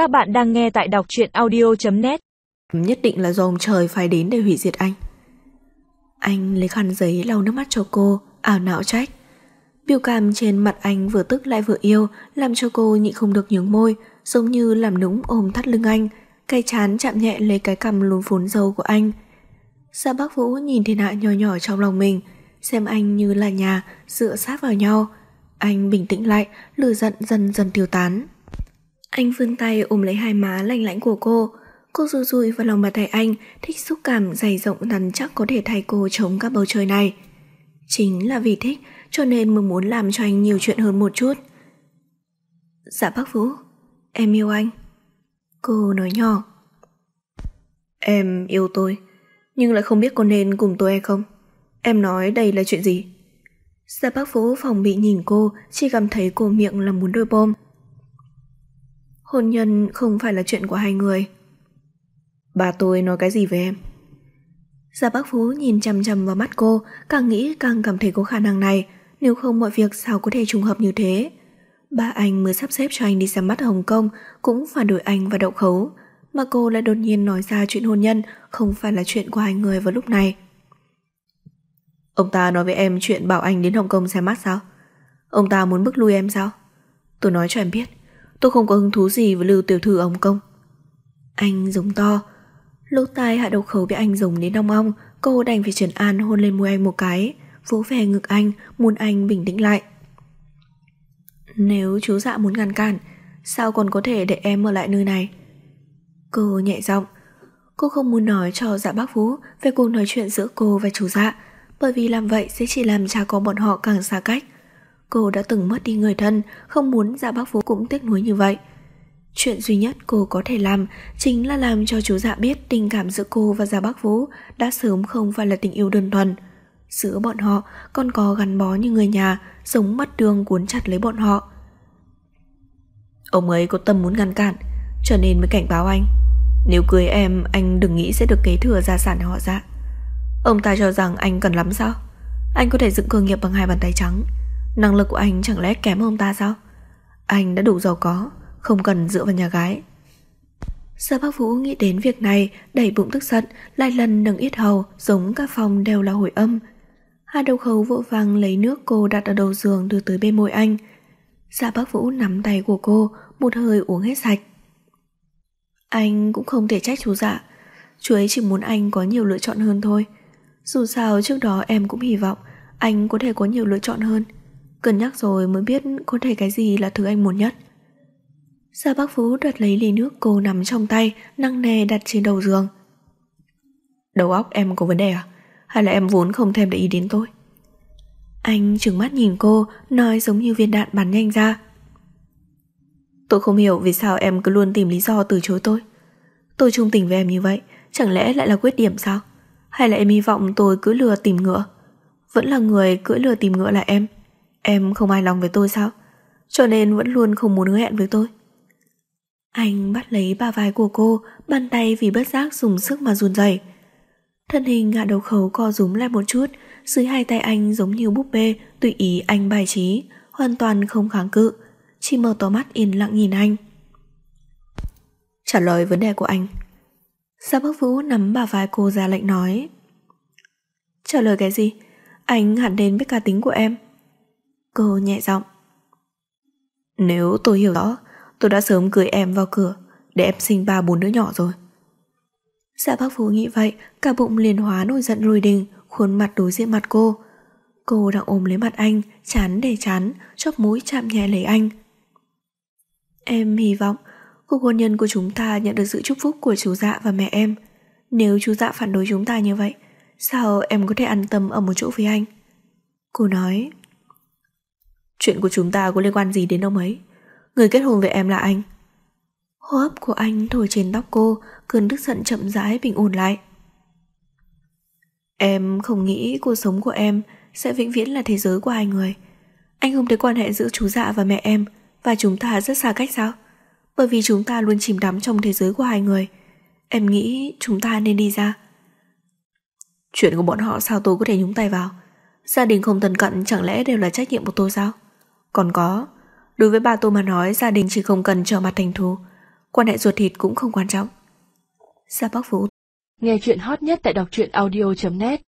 Các bạn đang nghe tại đọc truyện audio.net Nhất định là do ông trời phải đến để hủy diệt anh. Anh lấy khăn giấy lau nước mắt cho cô, ảo não trách. Biểu cảm trên mặt anh vừa tức lại vừa yêu, làm cho cô nhịn không được nhướng môi, giống như làm nũng ôm thắt lưng anh, cay chán chạm nhẹ lấy cái cằm lún phún dâu của anh. Sa bác Vũ nhìn thiên hạ nhỏ nhỏ trong lòng mình, xem anh như là nhà, dựa sát vào nhau. Anh bình tĩnh lại, lửa giận dần dần tiêu tán. Anh vươn tay ôm lấy hai má lạnh lãnh của cô. Cô rùi rùi vào lòng bàn tay anh, thích xúc cảm dày rộng rắn chắc có thể thay cô chống các bầu trời này. Chính là vì thích, cho nên mới muốn làm cho anh nhiều chuyện hơn một chút. Dạ bác Vũ, em yêu anh. Cô nói nhỏ. Em yêu tôi, nhưng lại không biết có nên cùng tôi hay không. Em nói đây là chuyện gì? Dạ bác Vũ phòng bị nhìn cô, chỉ cảm thấy cô miệng là muốn đôi bom. Hôn nhân không phải là chuyện của hai người. Bà tôi nói cái gì về em? Gia Bác Phú nhìn chăm chăm vào mắt cô, càng nghĩ càng cảm thấy có khả năng này, nếu không mọi việc sao có thể trùng hợp như thế. Ba anh mới sắp xếp cho anh đi xem mắt ở Hồng Kông, cũng phản đối anh và đậu khấu, mà cô lại đột nhiên nói ra chuyện hôn nhân không phải là chuyện của hai người vào lúc này. Ông ta nói với em chuyện bảo anh đến Hồng Kông xem mắt sao? Ông ta muốn bức lui em sao? Tôi nói cho em biết, tôi không có hứng thú gì với lưu tiểu thư ông công Anh giống to, lỗ tai hạ độc khẩu bị anh giống đến đong ong, cô đành phải trần an hôn lên môi anh một cái, vỗ về ngực anh, muốn anh bình tĩnh lại. Nếu chú dạ muốn ngăn cản, sao còn có thể để em ở lại nơi này? Cô nhẹ giọng, cô không muốn nói cho dạ bác vũ về cuộc nói chuyện giữa cô và chú dạ, bởi vì làm vậy sẽ chỉ làm cha con bọn họ càng xa cách. Cô đã từng mất đi người thân, không muốn dạ bác Phú cũng tiếc nuối như vậy. Chuyện duy nhất cô có thể làm chính là làm cho chú dạ biết tình cảm giữa cô và Gia Bác Vũ đã sớm không phải là tình yêu đơn thuần. Giữa bọn họ còn có gắn bó như người nhà, sống mắt đường cuốn chặt lấy bọn họ. Ông ấy có tâm muốn ngăn cản, cho nên mới cảnh báo anh. Nếu cưới em, anh đừng nghĩ sẽ được kế thừa gia sản họ dạ. Ông ta cho rằng anh cần lắm sao? Anh có thể dựng cơ nghiệp bằng hai bàn tay trắng. Năng lực của anh chẳng lẽ kém ông ta sao? Anh đã đủ giàu có, không cần dựa vào nhà gái. Sở bác Vũ nghĩ đến việc này, đẩy bụng tức giận, lại lần nâng yết hầu, giống cả phòng đều là hồi âm. Hai đầu khấu vội vàng lấy nước cô đặt ở đầu giường đưa tới bên môi anh. Dạ bác Vũ nắm tay của cô, một hơi uống hết sạch. Anh cũng không thể trách chú dạ, chú ấy chỉ muốn anh có nhiều lựa chọn hơn thôi. Dù sao trước đó em cũng hy vọng anh có thể có nhiều lựa chọn hơn. Cân nhắc rồi mới biết có thể cái gì là thứ anh muốn nhất. Gia Bác Phú đoạt lấy ly nước cô nằm trong tay, năng nề đặt trên đầu giường. Đầu óc em có vấn đề à? Hay là em vốn không thèm để ý đến tôi? Anh trừng mắt nhìn cô, nói giống như viên đạn bắn nhanh ra. Tôi không hiểu vì sao em cứ luôn tìm lý do từ chối tôi. Tôi trung tình với em như vậy, chẳng lẽ lại là quyết điểm sao? Hay là em hy vọng tôi cứ lừa tìm ngựa? Vẫn là người cưỡi lừa tìm ngựa là em. Em không hài lòng với tôi sao? Cho nên vẫn luôn không muốn hứa hẹn với tôi. Anh bắt lấy ba vai của cô, bàn tay vì bất giác dùng sức mà run rẩy. Thân hình ngã đầu khấu co rúm lại một chút, dưới hai tay anh giống như búp bê, tùy ý anh bài trí, hoàn toàn không kháng cự, chỉ mở to mắt yên lặng nhìn anh. Trả lời vấn đề của anh. Gia Bắc Vũ nắm bà vai cô ra lệnh nói. Trả lời cái gì? Anh hẳn đến biết cá tính của em. Cô nhẹ giọng. Nếu tôi hiểu rõ, Tôi đã sớm cưới em vào cửa Để em sinh ba bốn đứa nhỏ rồi. Dạ bác Phú nghĩ vậy Cả bụng liền hóa nổi giận lùi đình Khuôn mặt đối diện mặt cô. Cô đang ôm lấy mặt anh Chán để chán Chóp mũi chạm nhẹ lấy anh. Em hy vọng Cuộc hôn nhân của chúng ta nhận được sự chúc phúc của chú dạ và mẹ em. Nếu chú dạ phản đối chúng ta như vậy Sao em có thể an tâm ở một chỗ với anh? Cô nói. Chuyện của chúng ta có liên quan gì đến ông ấy? Người kết hôn với em là anh. Hô hấp của anh thổi trên tóc cô, Cơn tức giận chậm rãi bình ổn lại. Em không nghĩ cuộc sống của em Sẽ vĩnh viễn là thế giới của hai người. Anh không thấy quan hệ giữa chú dạ và mẹ em Và chúng ta rất xa cách sao? Bởi vì chúng ta luôn chìm đắm trong thế giới của hai người. Em nghĩ chúng ta nên đi ra. Chuyện của bọn họ sao tôi có thể nhúng tay vào? Gia đình không thân cận chẳng lẽ đều là trách nhiệm của tôi sao? Còn có, Đối với bà tôi mà nói, gia đình chỉ không cần trở mặt thành thù. Quan hệ ruột thịt cũng không quan trọng. Gia Bắc Vũ. Nghe chuyện hot nhất tại đọc truyện audio.net